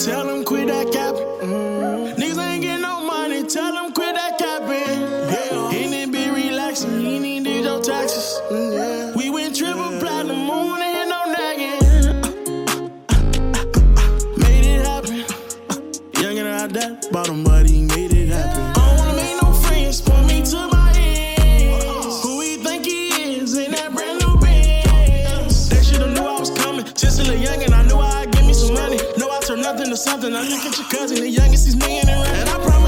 tell them quit that cap. Mm. Niggas ain't getting no money, tell them quit that capping. Yeah. He need be relaxing, he need to your taxes. Mm, yeah. We went triple platinum, moon and no nagging. Made it happen. Young and out that bottom, To something. I look at your cousin, the youngest, he's million and rent. And I promise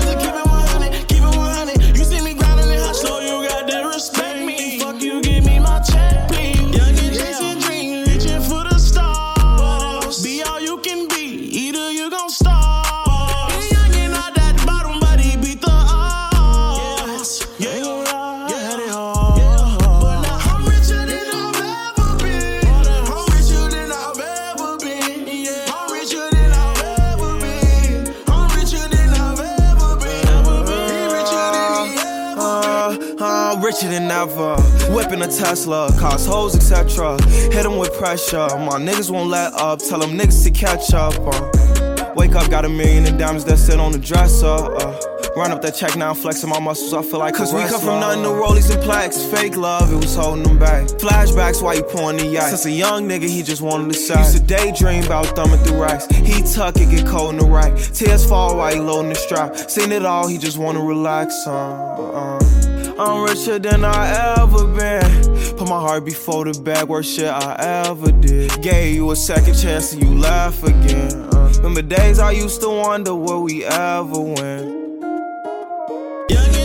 I'm richer than ever. Whipping a Tesla, cost hoes, etc. Hit 'em with pressure. My niggas won't let up. Tell them niggas to catch up. Uh, wake up, got a million in diamonds that sit on the dresser. Uh, run up that check now, flexing my muscles. I feel like Cause we come from nothing to rollies and plaques. Fake love, it was holding them back. Flashbacks why you pouring the ice. Since a young nigga, he just wanted to say. Used to daydream about thumbing through racks. He tuck it, get cold in the rack. Tears fall while he loading the strap. Seen it all, he just wanna relax. Uh, uh. I'm richer than I ever been. Put my heart before the bag, worst shit I ever did. Gave you a second chance and you laugh again. Uh, remember days I used to wonder will we ever win. Young